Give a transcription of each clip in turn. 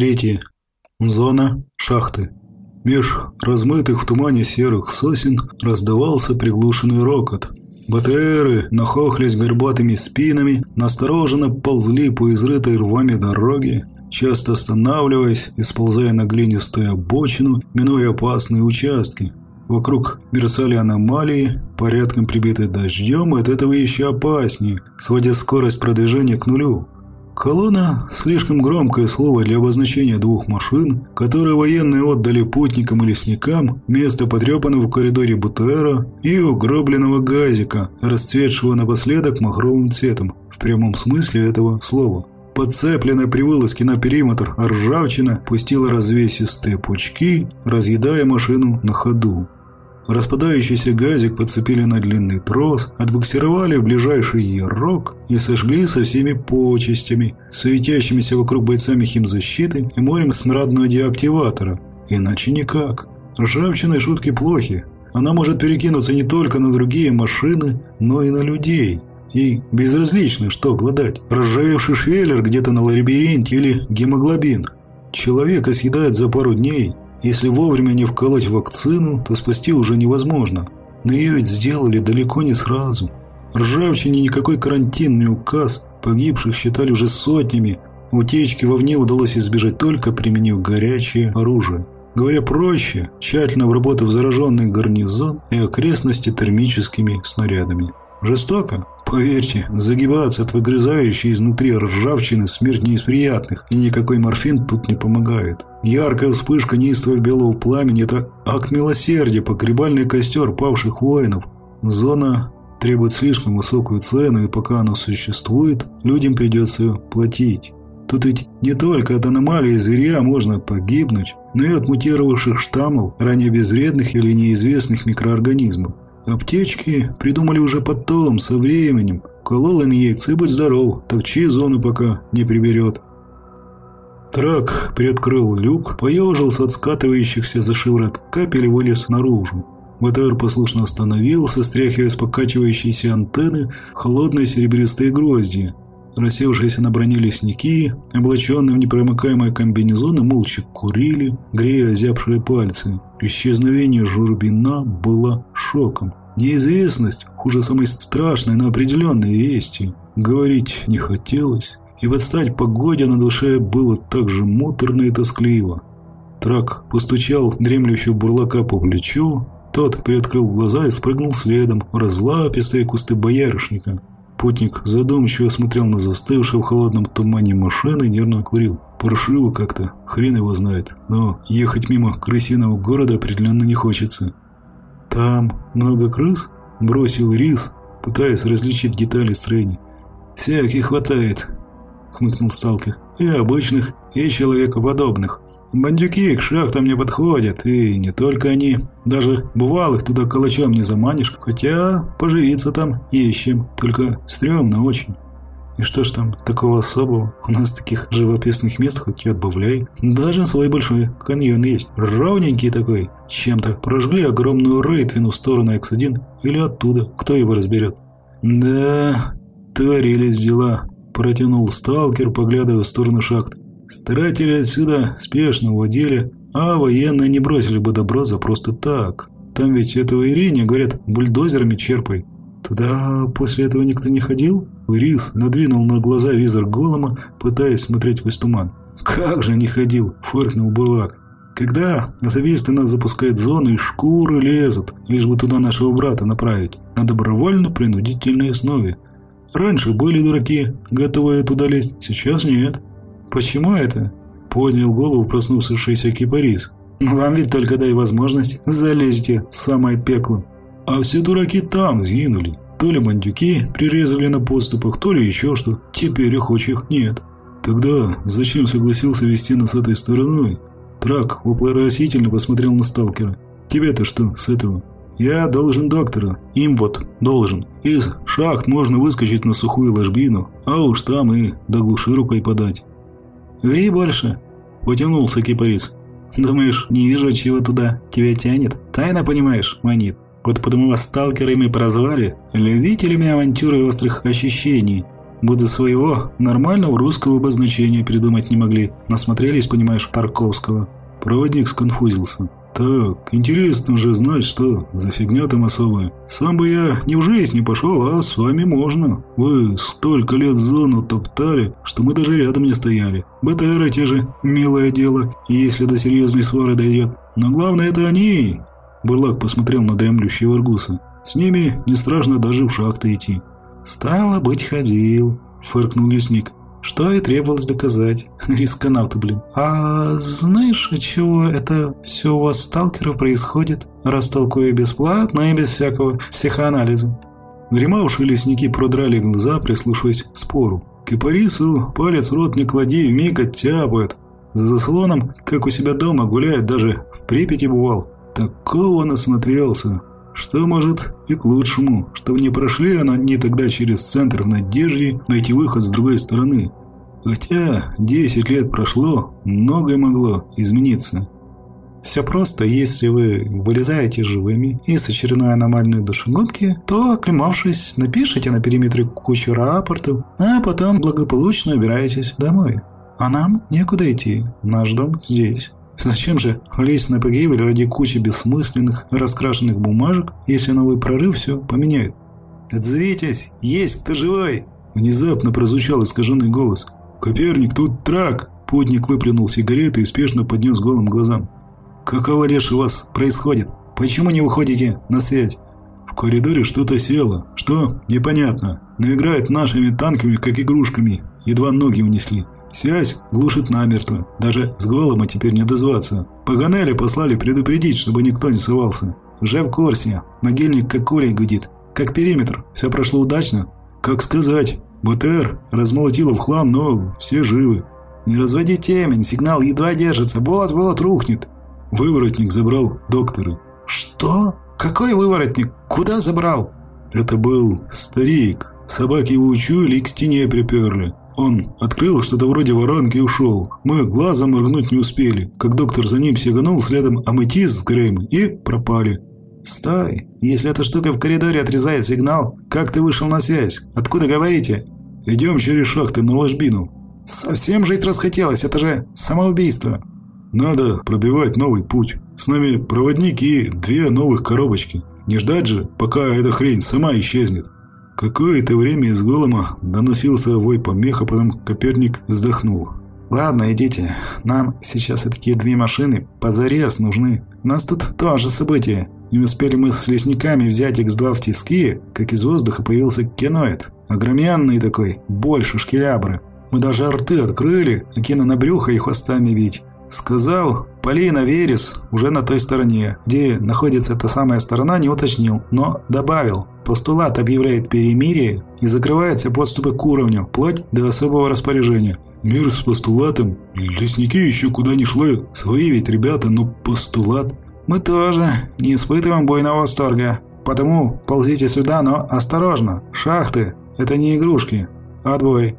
Третье. Зона шахты. Меж размытых в тумане серых сосен раздавался приглушенный рокот. БТРы, нахохлясь горбатыми спинами, настороженно ползли по изрытой рвами дороге, часто останавливаясь и сползая на глинистую обочину, минуя опасные участки. Вокруг мерцали аномалии, порядком прибитые дождем, и от этого еще опаснее, сводя скорость продвижения к нулю. Колонна – слишком громкое слово для обозначения двух машин, которые военные отдали путникам и лесникам вместо потрепанного в коридоре БТРа и угробленного газика, расцветшего напоследок махровым цветом, в прямом смысле этого слова. Подцепленная при вылазке на периметр ржавчина пустила развесистые пучки, разъедая машину на ходу. Распадающийся газик подцепили на длинный трос, отбуксировали в ближайший ярок и сожгли со всеми почестями, светящимися вокруг бойцами химзащиты и морем смрадного деактиватора. Иначе никак. Ржавчиной шутки плохи. Она может перекинуться не только на другие машины, но и на людей. И безразлично, что гладать. Ржавевший швеллер где-то на лабиринте или гемоглобин. Человека съедает за пару дней, если вовремя не вколоть вакцину, то спасти уже невозможно. Но ее ведь сделали далеко не сразу. Ржавчине никакой карантинный указ, погибших считали уже сотнями. Утечки вовне удалось избежать только применив горячее оружие. Говоря проще, тщательно обработав зараженный гарнизон и окрестности термическими снарядами. Жестоко? Поверьте, загибаться от выгрызающей изнутри ржавчины смерть не из приятных, и никакой морфин тут не помогает. Яркая вспышка неистого белого пламени – это акт милосердия, погребальный костер павших воинов. Зона требует слишком высокую цену, и пока она существует, людям придется платить. Тут ведь не только от аномалии зверя можно погибнуть, но и от мутировавших штаммов, ранее безвредных или неизвестных микроорганизмов. Аптечки придумали уже потом, со временем. Колол инъекции, будь здоров, топчи зону пока не приберет. Трак приоткрыл люк, поежился от скатывающихся за шиворот капель и вылез наружу. БТР послушно остановился, стряхивая с покачивающейся антенны холодные серебристые грозди. Рассевшиеся на броне лесники, облаченные в непромыкаемые комбинезоны, молча курили, грея озябшие пальцы. Исчезновение Журбина было шоком. Неизвестность хуже самой страшной, но определенной вести. Говорить не хотелось, и подстать погоде на душе было так же муторно и тоскливо. Трак постучал дремлющего бурлака по плечу, тот приоткрыл глаза и спрыгнул следом в разлапистые кусты боярышника. Путник задумчиво смотрел на застывшую в холодном тумане машины и нервно курил. Паршиво как-то, хрен его знает, но ехать мимо крысиного города определенно не хочется. «Там много крыс?» – бросил Рис, пытаясь различить детали строения. «Всяких хватает», – хмыкнул сталкер. «И обычных, и человекоподобных. Бандюки к шахтам не подходят, и не только они. Даже бывалых туда калачом не заманишь, хотя поживиться там ищем, только стрёмно очень. И что ж там такого особого? У нас таких живописных мест хоть и отбавляй. Даже свой большой каньон есть, ровненький такой. Чем-то прожгли огромную рейтвину в сторону X1 или оттуда, кто его разберет. Да, творились дела, протянул сталкер, поглядывая в сторону шахт. Старатели отсюда спешно уводили, а военные не бросили бы добро за просто так. Там ведь этого Ирине, говорят, бульдозерами черпай. Тогда после этого никто не ходил? Рис надвинул на глаза визор голома, пытаясь смотреть сквозь туман. «Как же не ходил?» – фыркнул Бурлак. «Когда особисты нас запускают в зону и шкуры лезут, лишь бы туда нашего брата направить, на добровольно-принудительной основе. Раньше были дураки, готовые туда лезть, сейчас нет». «Почему это?» – поднял голову проснувшийся кипарис. «Вам ведь только дай возможность, залезьте в самое пекло. А все дураки там сгинули. То ли мандюки прирезали на подступах, то ли еще что. Теперь охочих нет». «Тогда зачем согласился вести нас этой стороной?» Трак вопросительно посмотрел на сталкера. «Тебе-то что с этого?» «Я должен доктора. Им вот должен. Из шахт можно выскочить на сухую ложбину, а уж там и до глуши рукой подать. «Ври больше!» – потянулся кипарис. «Думаешь, не вижу, чего туда тебя тянет? Тайна, понимаешь, манит. Вот потому вас сталкерами прозвали, любителями авантюры и острых ощущений. будто своего нормального русского обозначения придумать не могли. Насмотрелись, понимаешь, Тарковского. Проводник сконфузился. Так, интересно же знать, что за фигня там особая. Сам бы я не в жизнь не пошел, а с вами можно. Вы столько лет зону топтали, что мы даже рядом не стояли. БТРы те же, милое дело, если до серьезной свары дойдет. Но главное это они. Бурлак посмотрел на дремлющего Аргуса. С ними не страшно даже в шахты идти. «Стало быть, ходил», — фыркнул лесник. Что и требовалось доказать. Рисконавты, блин. А знаешь, от чего это все у вас, сталкеров, происходит? Растолкую бесплатно и без всякого психоанализа. Гримауши и лесники продрали глаза, прислушиваясь к спору. Кипарису палец в рот не клади, вмиг оттяпает. За заслоном, как у себя дома, гуляет, даже в Припяти бывал. Такого насмотрелся. Что, может, и к лучшему, чтобы не прошли не тогда через центр в надежде найти выход с другой стороны. Хотя 10 лет прошло, многое могло измениться. Все просто, если вы вылезаете живыми из очередной аномальной душегубки, то, оклемавшись, напишите на периметре кучу рапортов, а потом благополучно убираетесь домой. А нам некуда идти, наш дом здесь. Зачем же лезть на погибель ради кучи бессмысленных раскрашенных бумажек, если новый прорыв все поменяет? «Отзовитесь! Есть кто живой!» Внезапно прозвучал искаженный голос. «Коперник, тут трак!» Путник выплюнул сигареты и спешно поднес голым глазам. «Какого лишь у вас происходит? Почему не выходите на связь?» «В коридоре что-то село. Что? Непонятно. Но играет нашими танками, как игрушками. Едва ноги унесли. Связь глушит намертво. Даже с голома теперь не дозваться. Паганели послали предупредить, чтобы никто не совался. Уже в курсе. Могильник как кулей гудит. Как периметр. Все прошло удачно? Как сказать. БТР размолотило в хлам, но все живы. Не разводи темень, сигнал едва держится. Вот-вот рухнет. Выворотник забрал доктора. Что? Какой выворотник? Куда забрал? Это был старик. Собаки его учуяли и к стене приперли. Он открыл что-то вроде воронки и ушел. Мы глазом моргнуть не успели, как доктор за ним сиганул следом аметист с Грэем и пропали. «Стой! Если эта штука в коридоре отрезает сигнал, как ты вышел на связь? Откуда говорите?» «Идем через шахты на ложбину». «Совсем жить расхотелось, это же самоубийство». «Надо пробивать новый путь. С нами проводник и две новых коробочки. Не ждать же, пока эта хрень сама исчезнет». Какое-то время из голома доносился вой помеха, потом Коперник вздохнул. «Ладно, идите. Нам сейчас и такие две машины позарез нужны. У нас тут тоже событие. Не успели мы с лесниками взять X2 в тиски, как из воздуха появился кеноид. Огроменный такой, больше шкелябры. Мы даже рты открыли, накину на брюхо и хвостами бить. Сказал, Полина Верес уже на той стороне. Где находится эта самая сторона, не уточнил, но добавил. Постулат объявляет перемирие и закрывает все подступы к уровню, вплоть до особого распоряжения. Мир с постулатом? Лесники еще куда ни шло. Свои ведь ребята, но постулат... Мы тоже не испытываем бойного восторга. Потому ползите сюда, но осторожно. Шахты – это не игрушки. Отбой.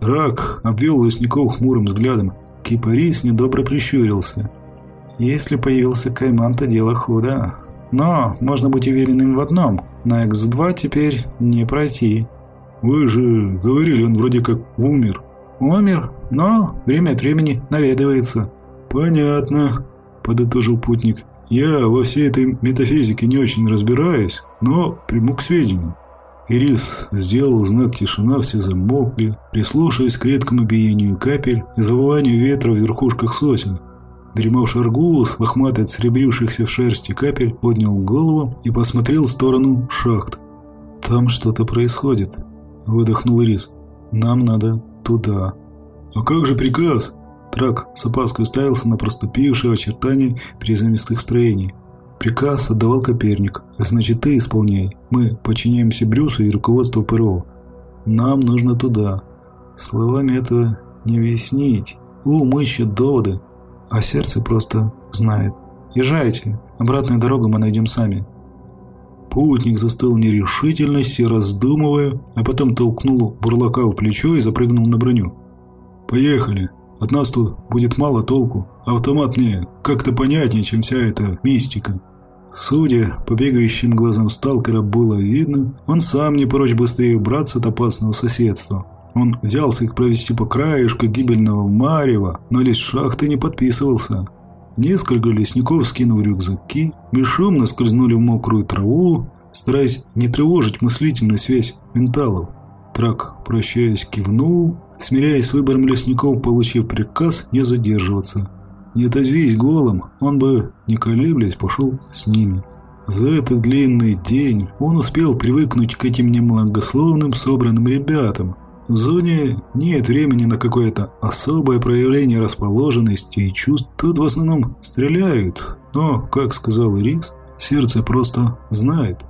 Рак обвел лесников хмурым взглядом Кипарис недобро прищурился. Если появился Кайман, то дело худо. Но можно быть уверенным в одном. На X2 теперь не пройти. Вы же говорили, он вроде как умер. Умер, но время от времени наведывается. Понятно, подытожил путник. Я во всей этой метафизике не очень разбираюсь, но приму к сведению. Ирис сделал знак тишина, все замолкли, прислушиваясь к редкому биению капель и завыванию ветра в верхушках сосен. Дремавший аргус, лохматый от серебрившихся в шерсти капель, поднял голову и посмотрел в сторону шахт. «Там что-то происходит», — выдохнул Ирис. «Нам надо туда». «А как же приказ?» Трак с опаской уставился на проступившие очертания приземистых строений. Приказ отдавал Коперник. Значит, ты исполняй. Мы подчиняемся Брюсу и руководству ПРО. Нам нужно туда. Словами этого не объяснить. Ум ищет доводы, а сердце просто знает. Езжайте. Обратную дорогу мы найдем сами. Путник застыл в нерешительности, раздумывая, а потом толкнул бурлака в плечо и запрыгнул на броню. «Поехали!» От нас тут будет мало толку. Автомат мне как-то понятнее, чем вся эта мистика. Судя по бегающим глазам сталкера было видно, он сам не прочь быстрее убраться от опасного соседства. Он взялся их провести по краешку гибельного марева, но лишь шахты не подписывался. Несколько лесников, скинув рюкзаки, бесшумно скользнули в мокрую траву, стараясь не тревожить мыслительную связь менталов. Трак, прощаясь, кивнул, смиряясь с выбором лесников, получив приказ не задерживаться. Не отозвись голым, он бы, не колеблясь, пошел с ними. За этот длинный день он успел привыкнуть к этим немногословным собранным ребятам. В зоне нет времени на какое-то особое проявление расположенности и чувств. Тут в основном стреляют. Но, как сказал Ирис, сердце просто знает.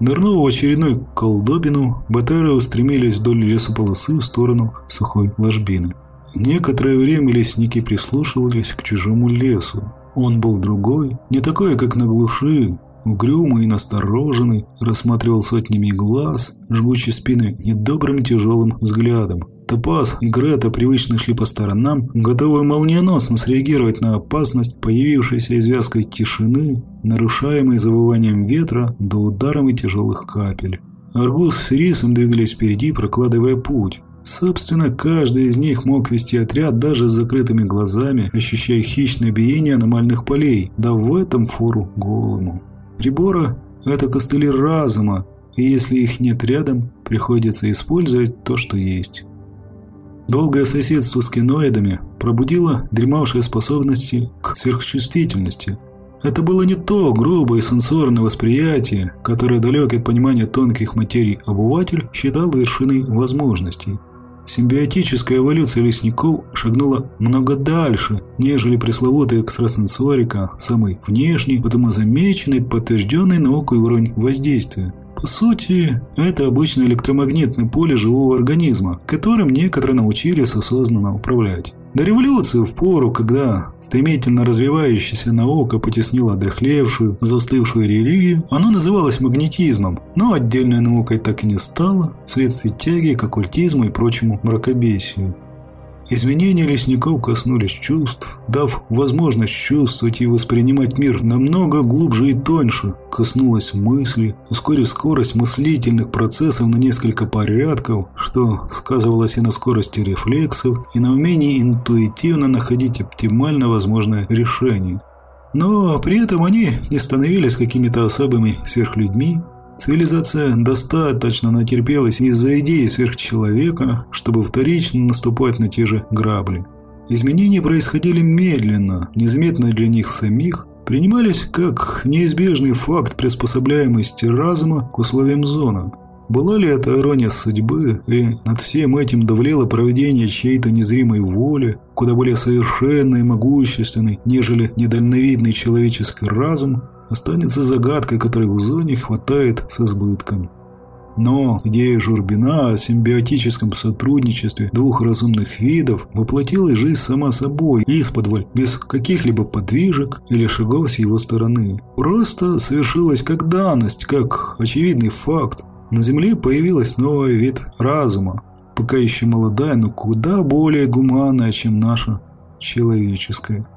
Нырнув в очередной колдобину, батары устремились вдоль лесополосы в сторону сухой ложбины. Некоторое время лесники прислушивались к чужому лесу. Он был другой, не такой, как на глуши, угрюмый и настороженный, рассматривал сотнями глаз, жгучие спины недобрым тяжелым взглядом. Топаз и Грета привычно шли по сторонам, готовые молниеносно среагировать на опасность, появившейся из вязкой тишины, нарушаемой завыванием ветра до ударами тяжелых капель. Аргус с Рисом двигались впереди, прокладывая путь. Собственно, каждый из них мог вести отряд даже с закрытыми глазами, ощущая хищное биение аномальных полей, да в этом фору голому. Приборы – это костыли разума, и если их нет рядом, приходится использовать то, что есть. Долгое соседство с киноидами пробудило дремавшие способности к сверхчувствительности. Это было не то грубое сенсорное восприятие, которое далекий от понимания тонких материй обыватель считал вершиной возможностей – Симбиотическая эволюция лесников шагнула много дальше, нежели пресловутая экстрасенсорика, самый внешний, потому замеченный, подтвержденный наукой уровень воздействия. По сути, это обычное электромагнитное поле живого организма, которым некоторые научились осознанно управлять. До революции, в пору, когда стремительно развивающаяся наука потеснила одряхлевшую, застывшую религию, оно называлось магнетизмом, но отдельной наукой так и не стало, вследствие тяги к оккультизму и прочему мракобесию. Изменения лесников коснулись чувств, дав возможность чувствовать и воспринимать мир намного глубже и тоньше. Коснулась мысли, ускорив скорость мыслительных процессов на несколько порядков, что сказывалось и на скорости рефлексов, и на умении интуитивно находить оптимально возможное решение. Но при этом они не становились какими-то особыми сверхлюдьми, Цивилизация достаточно натерпелась из-за идеи сверхчеловека, чтобы вторично наступать на те же грабли. Изменения происходили медленно, незаметно для них самих, принимались как неизбежный факт приспособляемости разума к условиям зоны. Была ли это ирония судьбы, или над всем этим давлело проведение чьей-то незримой воли, куда более совершенной и могущественной, нежели недальновидный человеческий разум, останется загадкой, которой в зоне хватает с избытком. Но идея Журбина о симбиотическом сотрудничестве двух разумных видов воплотилась жизнь сама собой, исподволь, без каких-либо подвижек или шагов с его стороны. Просто совершилась как данность, как очевидный факт. На Земле появилась новая вид разума, пока еще молодая, но куда более гуманная, чем наша человеческая.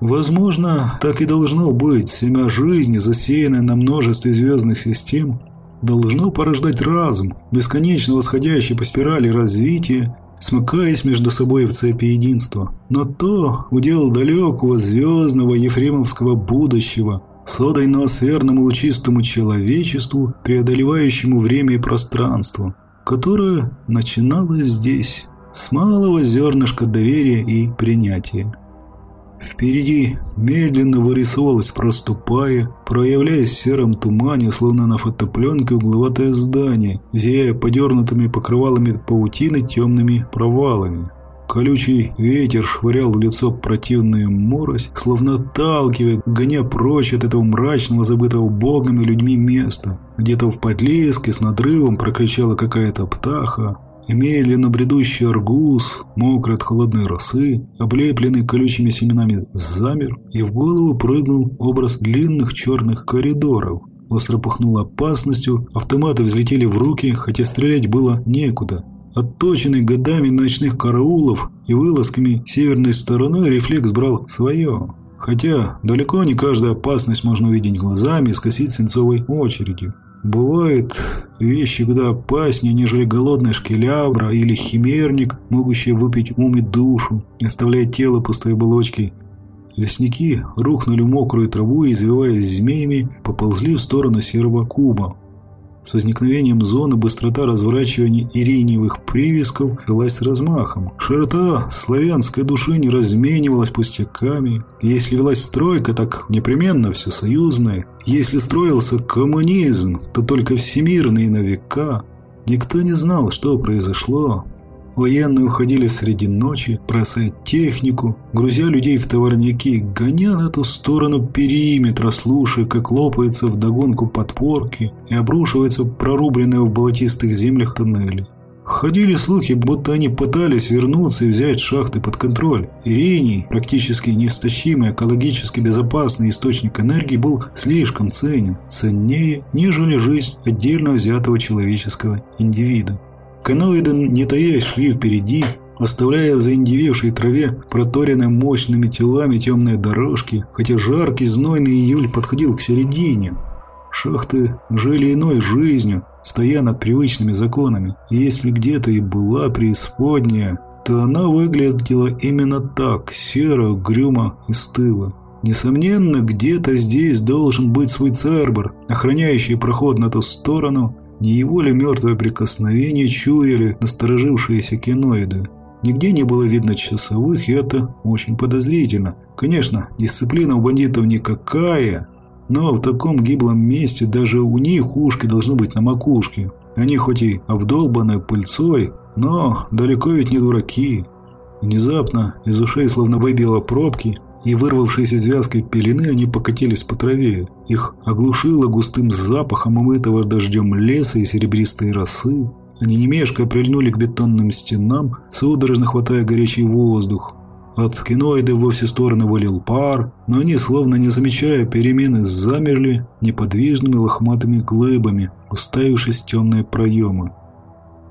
Возможно, так и должно быть. Семя жизни, засеянное на множестве звездных систем, должно порождать разум, бесконечно восходящий по спирали развития, смыкаясь между собой в цепи единства. Но то удел далекого звездного ефремовского будущего, содой ноосферному лучистому человечеству, преодолевающему время и пространство, которое начиналось здесь, с малого зернышка доверия и принятия. Впереди медленно вырисовалось, проступая, проявляясь в сером тумане, словно на фотопленке угловатое здание, зияя подернутыми покрывалами паутины темными провалами. Колючий ветер швырял в лицо противную морось, словно отталкивая, гоня прочь от этого мрачного, забытого богами людьми места. Где-то в подлеске с надрывом прокричала какая-то птаха, и медленно бредущий аргуз, мокрый от холодной росы, облепленный колючими семенами, замер, и в голову прыгнул образ длинных черных коридоров. Остро пахнуло опасностью, автоматы взлетели в руки, хотя стрелять было некуда. Отточенный годами ночных караулов и вылазками северной стороной рефлекс брал свое. Хотя далеко не каждую опасность можно увидеть глазами и скосить свинцовой очередью. Бывают вещи куда опаснее, нежели голодная шкелябра или химерник, могущие выпить ум и душу, оставляя тело пустой оболочкой. Лесники рухнули в мокрую траву и, извиваясь змеями, поползли в сторону серого куба. С возникновением зоны быстрота разворачивания ирениевых привесков велась с размахом. Широта славянской души не разменивалась пустяками. если велась стройка, так непременно всесоюзная. Если строился коммунизм, то только всемирный на века. Никто не знал, что произошло, Военные уходили среди ночи, бросая технику, грузя людей в товарники, гоня на ту сторону периметра, слушая, как лопаются вдогонку подпорки и обрушиваются прорубленные в болотистых землях тоннели. Ходили слухи, будто они пытались вернуться и взять шахты под контроль. Ирений, практически неистощимый, экологически безопасный источник энергии, был слишком ценен, ценнее, нежели жизнь отдельно взятого человеческого индивида. Каноиды, не таясь, шли впереди, оставляя в заиндевевшей траве проторенные мощными телами темные дорожки, хотя жаркий знойный июль подходил к середине. Шахты жили иной жизнью, стоя над привычными законами, и если где-то и была преисподняя, то она выглядела именно так, серо, грюмо и стыло. Несомненно, где-то здесь должен быть свой цербер, охраняющий проход на ту сторону, не его ли мертвое прикосновение чуяли насторожившиеся киноиды? Нигде не было видно часовых, и это очень подозрительно. Конечно, дисциплина у бандитов никакая, но в таком гиблом месте даже у них ушки должны быть на макушке. Они хоть и обдолбаны пыльцой, но далеко ведь не дураки. Внезапно из ушей словно выбило пробки, и, вырвавшись из вязкой пелены, они покатились по траве. Их оглушило густым запахом умытого дождем леса и серебристой росы. Они немешко прильнули к бетонным стенам, судорожно хватая горячий воздух. От киноиды во все стороны валил пар, но они, словно не замечая перемены, замерли неподвижными лохматыми глыбами, уставившись в темные проемы.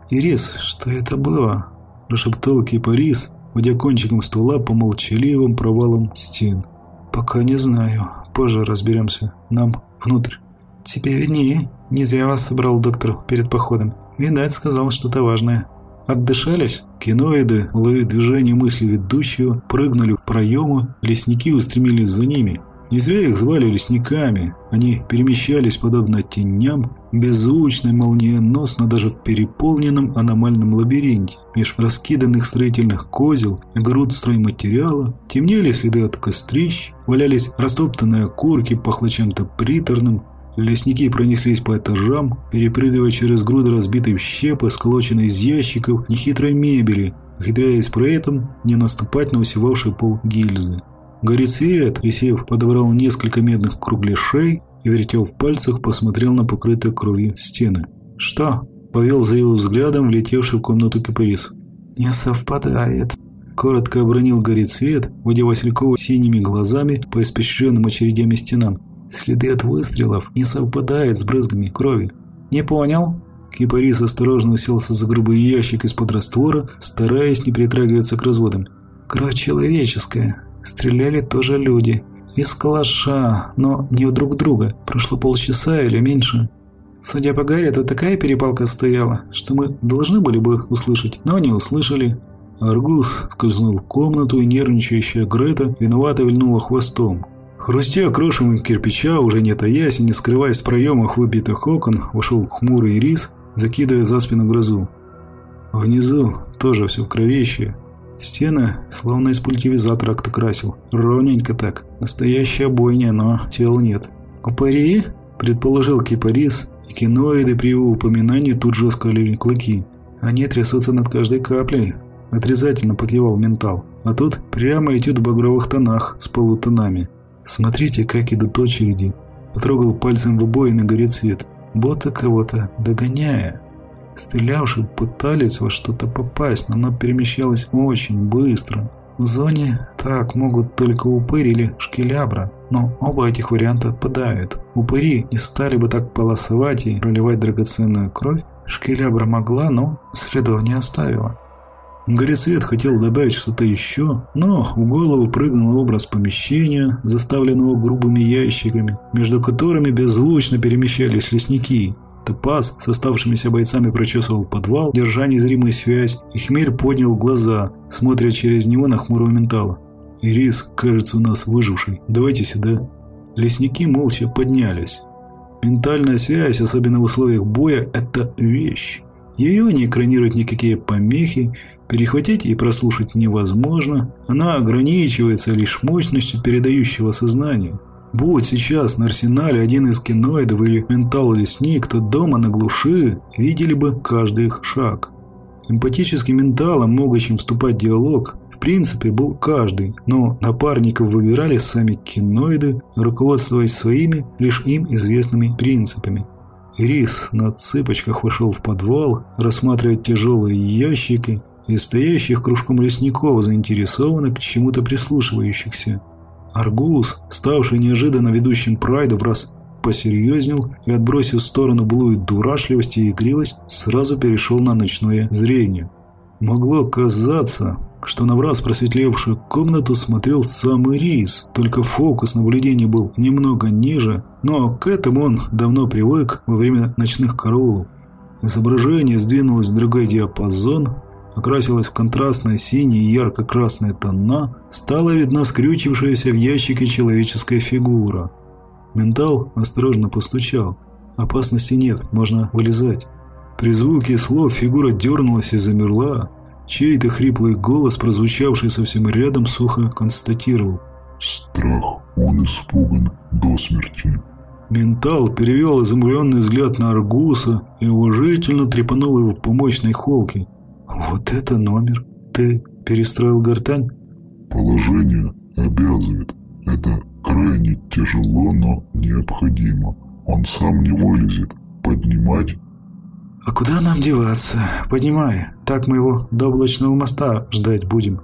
«Ирис, что это было?» – прошептал Кипарис, водя кончиком ствола по молчаливым провалам стен. «Пока не знаю. Позже разберемся. Нам внутрь». «Тебе виднее. Не зря вас собрал доктор перед походом. Видать, сказал что-то важное». Отдышались? Киноиды, уловив движение мысли ведущего, прыгнули в проемы, лесники устремились за ними. Не зря их звали лесниками. Они перемещались подобно теням, беззвучно молниеносно даже в переполненном аномальном лабиринте. Меж раскиданных строительных козел и груд стройматериала темнели следы от кострищ, валялись растоптанные окурки, пахло чем-то приторным. Лесники пронеслись по этажам, перепрыгивая через груды разбитой в щепы, сколоченной из ящиков нехитрой мебели, ухитряясь при этом не наступать на усевавший пол гильзы. Горецвет, присев, подобрал несколько медных кругляшей и, вертел в пальцах, посмотрел на покрытые кровью стены. «Что?» – повел за его взглядом влетевший в комнату Кипарис. «Не совпадает», – коротко обронил Горецвет, водя Василькова синими глазами по испещренным очередями стенам. «Следы от выстрелов не совпадают с брызгами крови». «Не понял?» Кипарис осторожно уселся за грубый ящик из-под раствора, стараясь не притрагиваться к разводам. «Кровь человеческая, Стреляли тоже люди. Из калаша, но не в друг друга. Прошло полчаса или меньше. Судя по Гарри, тут такая перепалка стояла, что мы должны были бы услышать, но не услышали. Аргус скользнул в комнату, и нервничающая Грета виновато вильнула хвостом. Хрустя крошевым кирпича, уже не таясь и не скрываясь в проемах выбитых окон, вошел хмурый рис, закидывая за спину грозу. Внизу тоже все в кровище, Стены словно из пультивизатора кто красил. Ровненько так. Настоящая бойня, но тел нет. «Упыри?» – предположил кипарис, и киноиды при его упоминании тут же оскалили клыки. «Они трясутся над каждой каплей», – отрезательно покивал ментал. «А тут прямо идет в багровых тонах с полутонами. Смотрите, как идут очереди». Потрогал пальцем в обои горит свет. Бота кого-то догоняя. Стрелявшие пытались во что-то попасть, но оно перемещалось очень быстро. В зоне так могут только упырь или шкелябра, но оба этих варианта отпадают. Упыри не стали бы так полосовать и проливать драгоценную кровь. Шкелябра могла, но следов не оставила. Горисвет хотел добавить что-то еще, но в голову прыгнул образ помещения, заставленного грубыми ящиками, между которыми беззвучно перемещались лесники – Топаз с оставшимися бойцами прочесывал подвал, держа незримую связь, и Хмель поднял глаза, смотря через него на хмурого ментала. «Ирис, кажется, у нас выживший. Давайте сюда». Лесники молча поднялись. Ментальная связь, особенно в условиях боя, это вещь. Ее не экранируют никакие помехи, перехватить и прослушать невозможно. Она ограничивается лишь мощностью передающего сознания. Будь сейчас на арсенале один из киноидов или ментал-лесник, то дома на глуши видели бы каждый их шаг. Эмпатическим менталом, могущим вступать в диалог, в принципе, был каждый, но напарников выбирали сами киноиды, руководствуясь своими, лишь им известными принципами. Ирис на цыпочках вошел в подвал, рассматривая тяжелые ящики и стоящих кружком лесников, заинтересованных к чему-то прислушивающихся. Аргус, ставший неожиданно ведущим прайда, в раз посерьезнел и, отбросив в сторону былую дурашливость и игривость, сразу перешел на ночное зрение. Могло казаться, что на враз просветлевшую комнату смотрел сам Ирис, только фокус наблюдения был немного ниже, но к этому он давно привык во время ночных караулов. Изображение сдвинулось в другой диапазон, окрасилась в контрастные синие и ярко-красные тона, стала видна скрючившаяся в ящике человеческая фигура. Ментал осторожно постучал. Опасности нет, можно вылезать. При звуке слов фигура дернулась и замерла. Чей-то хриплый голос, прозвучавший совсем рядом, сухо констатировал. «Страх, он испуган до смерти». Ментал перевел изумленный взгляд на Аргуса и уважительно трепанул его по мощной холке. «Вот это номер! Ты перестроил гортань?» «Положение обязывает. Это крайне тяжело, но необходимо. Он сам не вылезет. Поднимать?» «А куда нам деваться? Поднимай. Так мы его до облачного моста ждать будем».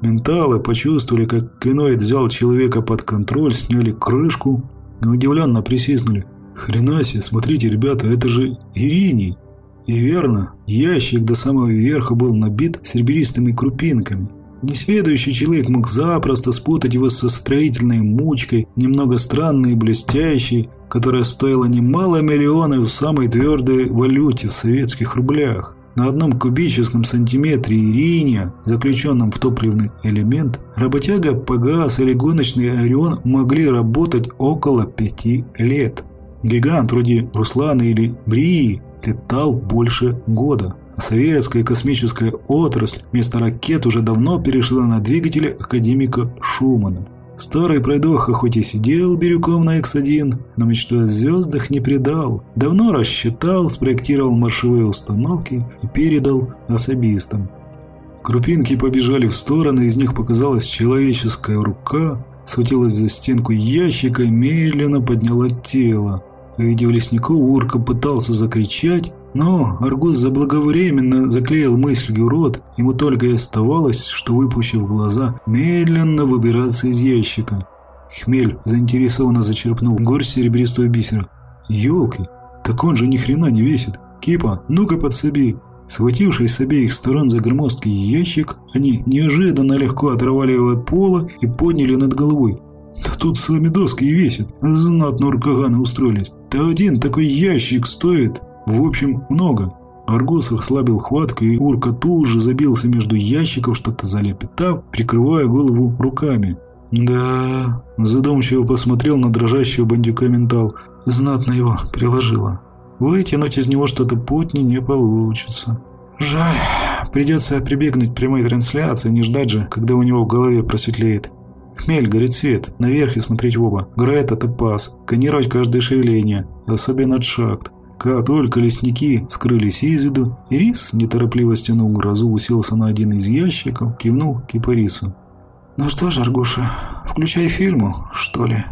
Менталы почувствовали, как киноид взял человека под контроль, сняли крышку и удивленно присвистнули. «Хрена себе, смотрите, ребята, это же Ириний!» И верно, ящик до самого верха был набит серебристыми крупинками. Несведущий человек мог запросто спутать его со строительной мучкой, немного странной и блестящей, которая стоила немало миллионов в самой твердой валюте в советских рублях. На одном кубическом сантиметре ириния, заключенном в топливный элемент, работяга Пегас или гоночный Орион могли работать около пяти лет. Гигант вроде Руслана или Брии летал больше года. Советская космическая отрасль вместо ракет уже давно перешла на двигатели академика Шумана. Старый пройдоха хоть и сидел бирюком на X1, но мечту о звездах не предал. Давно рассчитал, спроектировал маршевые установки и передал особистам. Крупинки побежали в стороны, из них показалась человеческая рука, схватилась за стенку ящика и медленно подняла тело. Увидев лесников, Урка пытался закричать, но Аргус заблаговременно заклеил мыслью рот, ему только и оставалось, что, выпущив глаза, медленно выбираться из ящика. Хмель заинтересованно зачерпнул горсть серебристого бисера. «Елки, так он же ни хрена не весит! Кипа, ну-ка подсоби!» Схватившись с обеих сторон за громоздкий ящик, они неожиданно легко оторвали его от пола и подняли над головой. Да тут сами доски и весит. Знатно уркаганы устроились. Да один такой ящик стоит, в общем, много. Аргус ослабил хватку, и Урка тут же забился между ящиков, что-то залепетав, прикрывая голову руками. «Да...» – задумчиво посмотрел на дрожащего бандюка ментал. Знатно его приложило. Вытянуть из него что-то путни не получится. Жаль, придется прибегнуть к прямой трансляции, не ждать же, когда у него в голове просветлеет. Хмель, горит свет, наверх и смотреть в оба. Грает это пас, сканировать каждое шевеление, особенно шахт. Как только лесники скрылись из виду, Ирис, неторопливо стянув грозу, уселся на один из ящиков, кивнул Кипарису. «Ну что ж, Аргуша, включай фильму, что ли?»